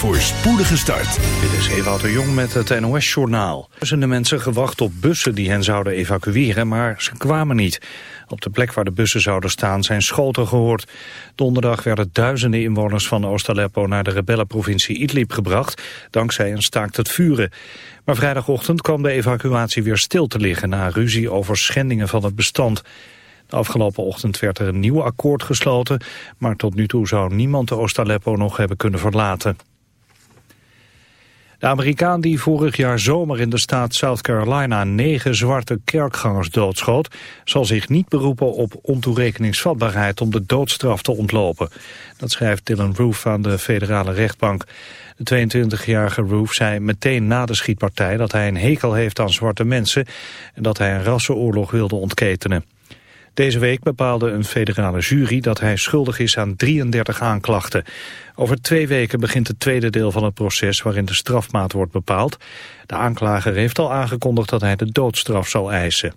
voor spoedige start. Dit is Ewout Jong met het NOS-journaal. De mensen gewacht op bussen die hen zouden evacueren, maar ze kwamen niet. Op de plek waar de bussen zouden staan zijn schoten gehoord. Donderdag werden duizenden inwoners van Oost-Aleppo naar de rebellenprovincie Idlib gebracht, dankzij een staakt het vuren. Maar vrijdagochtend kwam de evacuatie weer stil te liggen na ruzie over schendingen van het bestand. De afgelopen ochtend werd er een nieuw akkoord gesloten, maar tot nu toe zou niemand de Oost-Aleppo nog hebben kunnen verlaten. De Amerikaan die vorig jaar zomer in de staat South Carolina negen zwarte kerkgangers doodschoot, zal zich niet beroepen op ontoerekeningsvatbaarheid om de doodstraf te ontlopen. Dat schrijft Dylan Roof aan de federale rechtbank. De 22-jarige Roof zei meteen na de schietpartij dat hij een hekel heeft aan zwarte mensen en dat hij een rassenoorlog wilde ontketenen. Deze week bepaalde een federale jury dat hij schuldig is aan 33 aanklachten. Over twee weken begint het tweede deel van het proces waarin de strafmaat wordt bepaald. De aanklager heeft al aangekondigd dat hij de doodstraf zal eisen.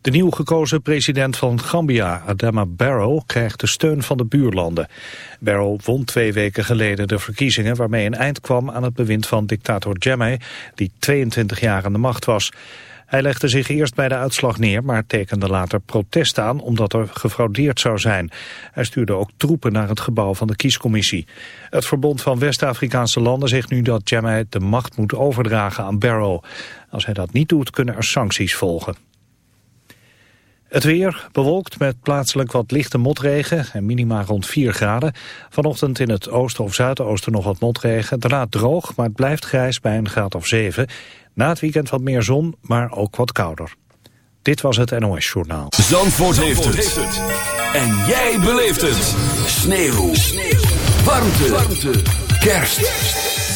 De nieuw gekozen president van Gambia, Adama Barrow, krijgt de steun van de buurlanden. Barrow won twee weken geleden de verkiezingen waarmee een eind kwam aan het bewind van dictator Jammeh, die 22 jaar aan de macht was. Hij legde zich eerst bij de uitslag neer, maar tekende later protest aan omdat er gefraudeerd zou zijn. Hij stuurde ook troepen naar het gebouw van de kiescommissie. Het Verbond van West-Afrikaanse landen zegt nu dat Jammeh de macht moet overdragen aan Barrow. Als hij dat niet doet, kunnen er sancties volgen. Het weer bewolkt met plaatselijk wat lichte motregen en minima rond 4 graden. Vanochtend in het oosten of zuidoosten nog wat motregen. Daarna droog, maar het blijft grijs bij een graad of 7. Na het weekend wat meer zon, maar ook wat kouder. Dit was het NOS Journaal. Zandvoort, heeft, het. En jij beleeft het. Sneeuw. Sneeuw. Warmte. Warmte. Kerst.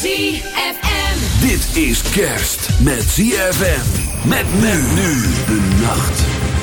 ZFM. Dit is kerst met ZFM. Met men nu de nacht.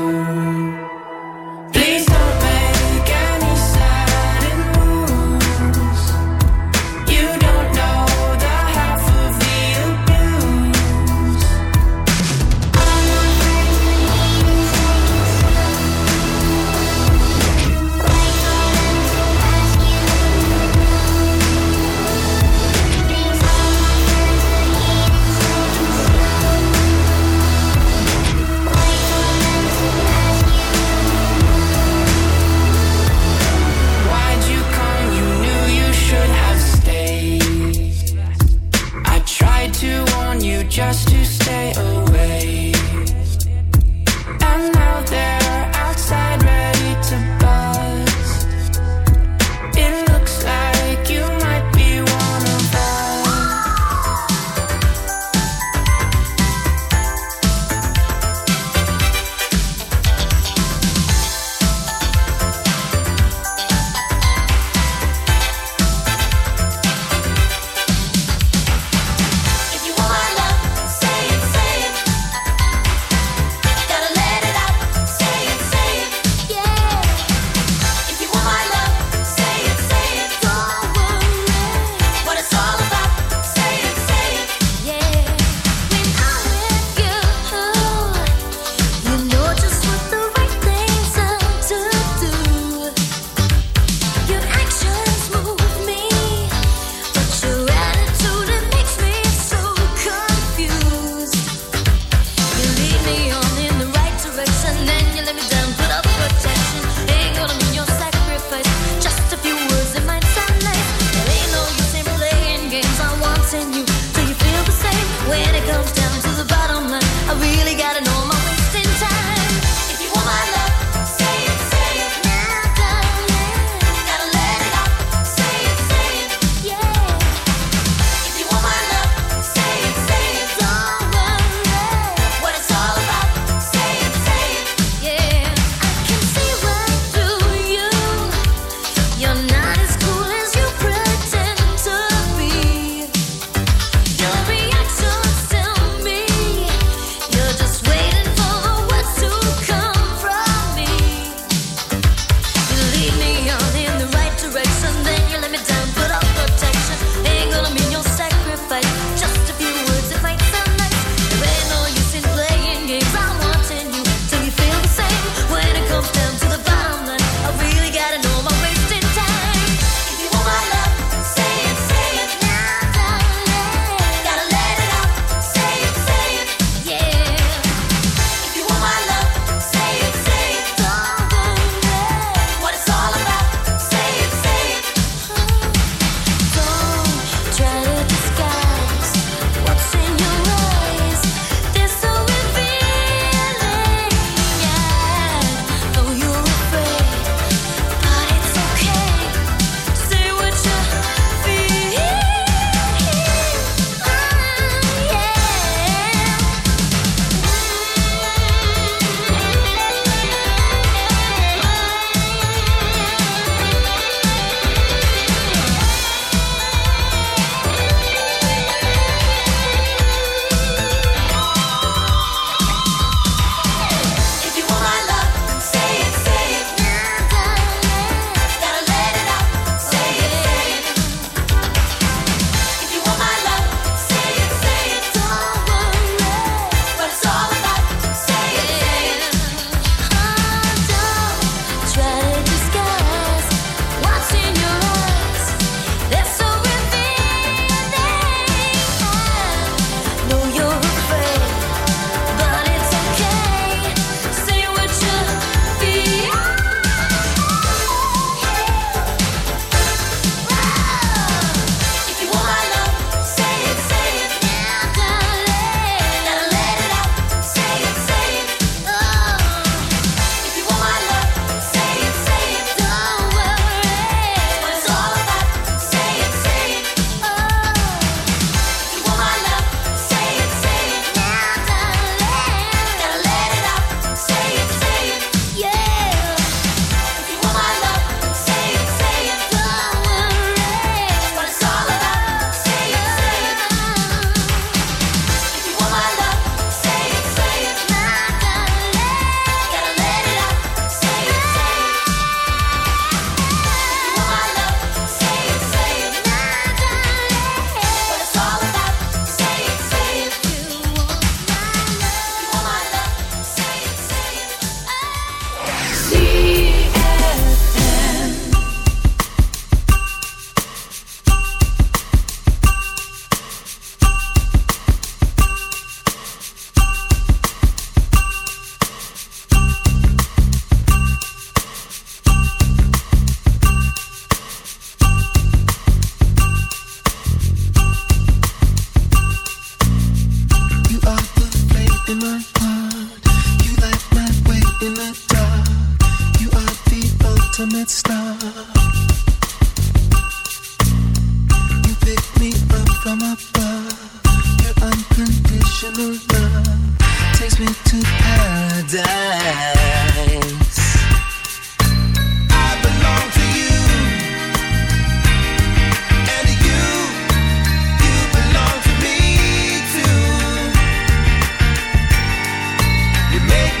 make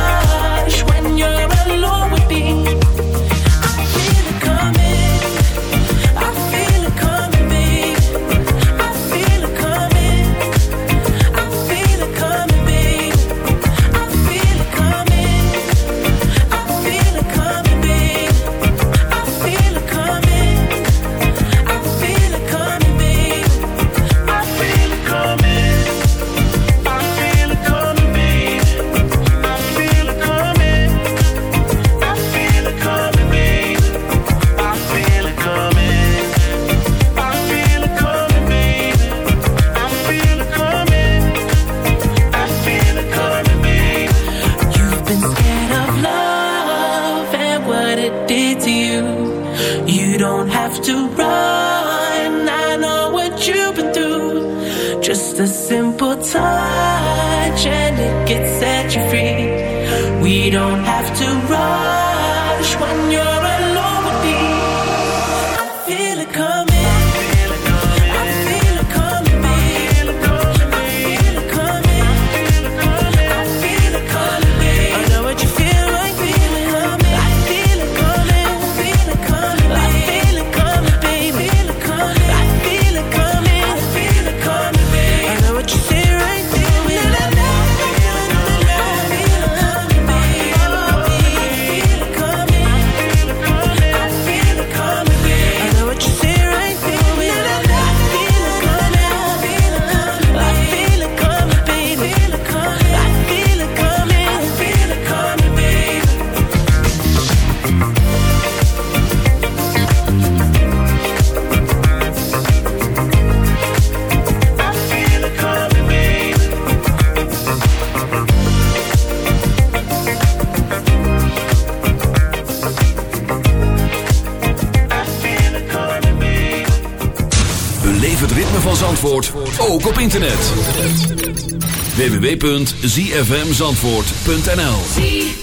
www.zfmzandvoort.nl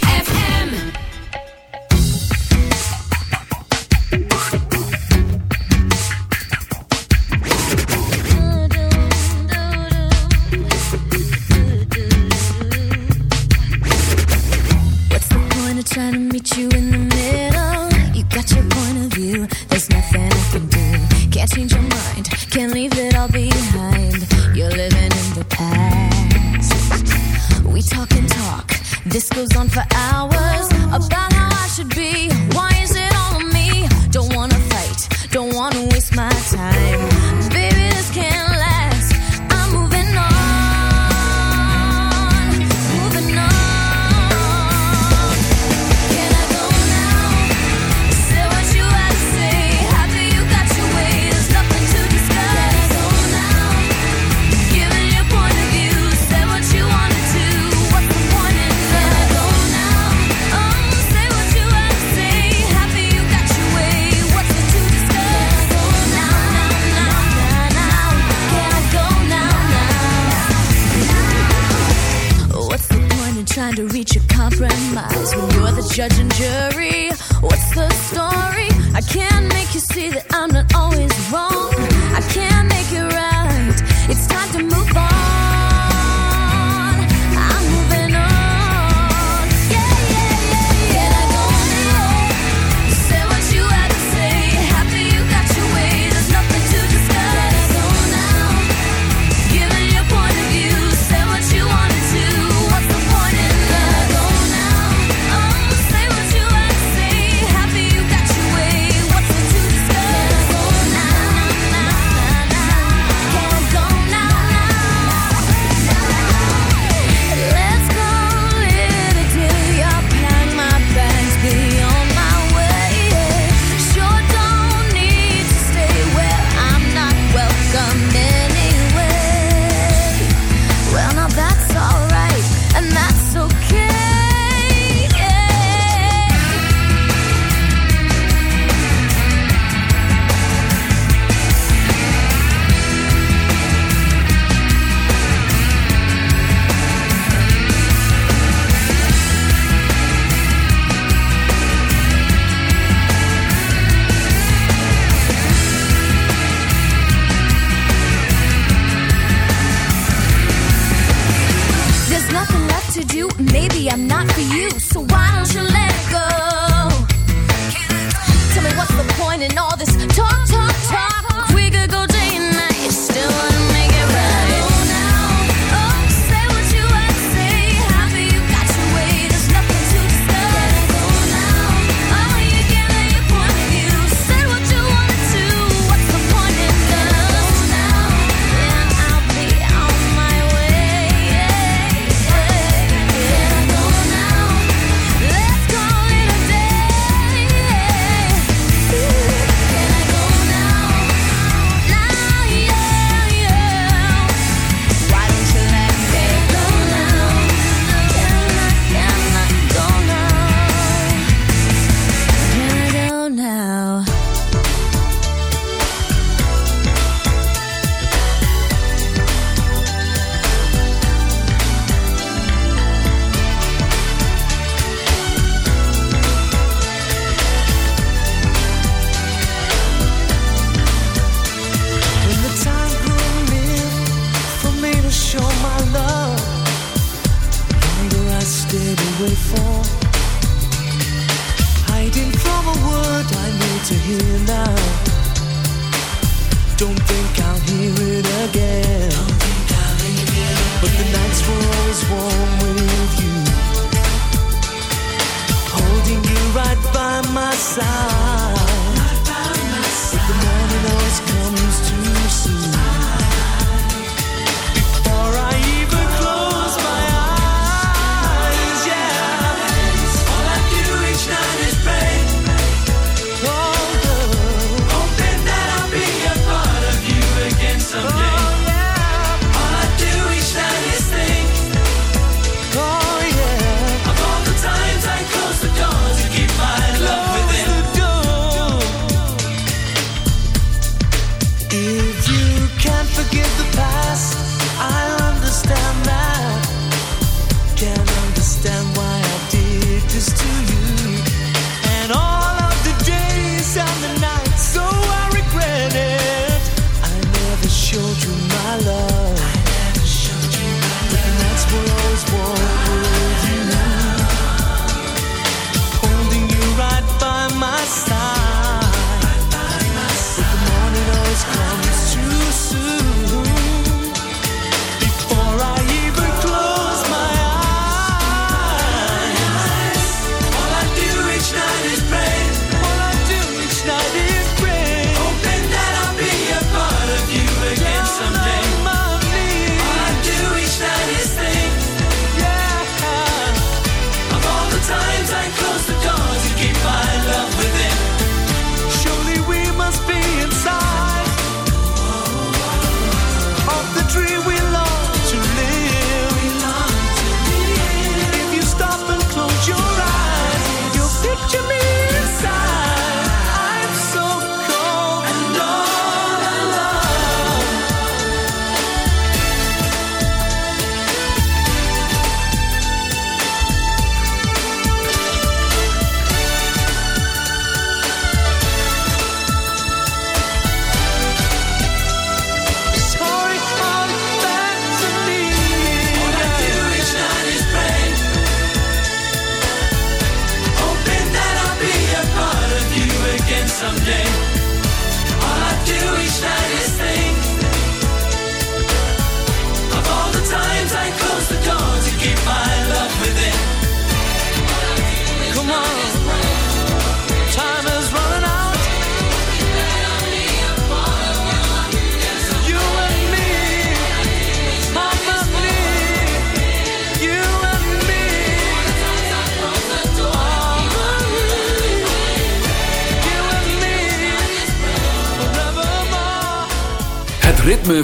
sun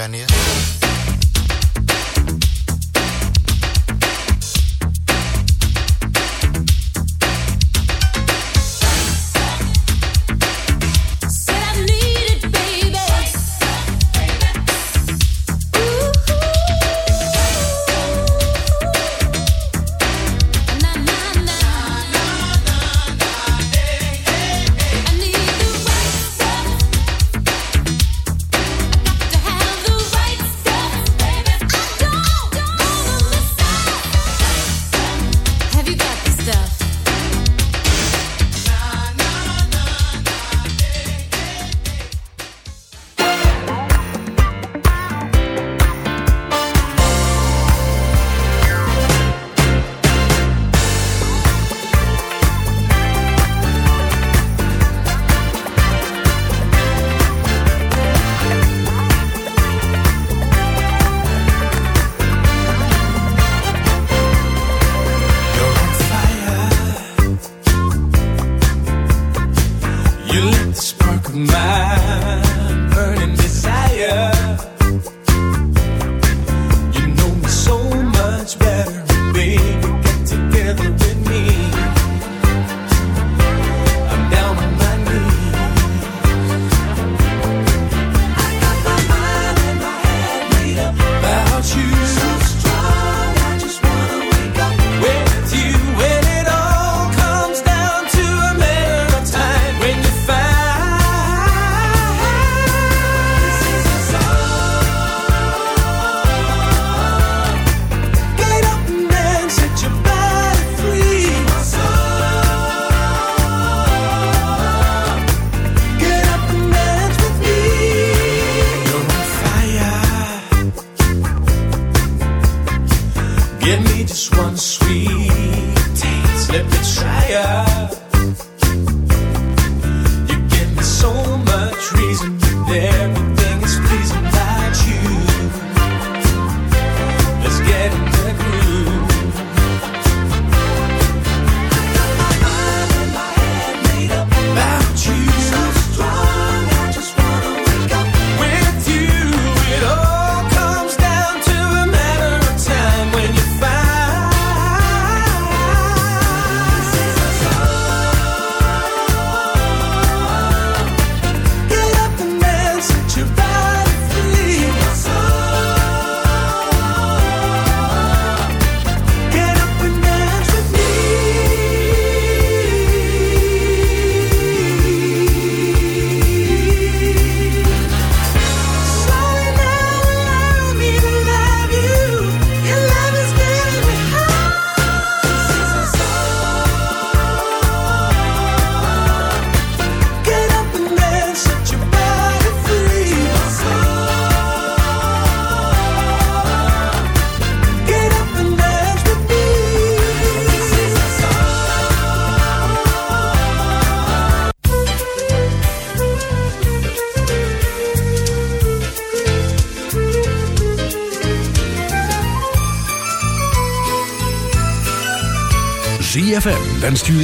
Pennsylvania. en stuur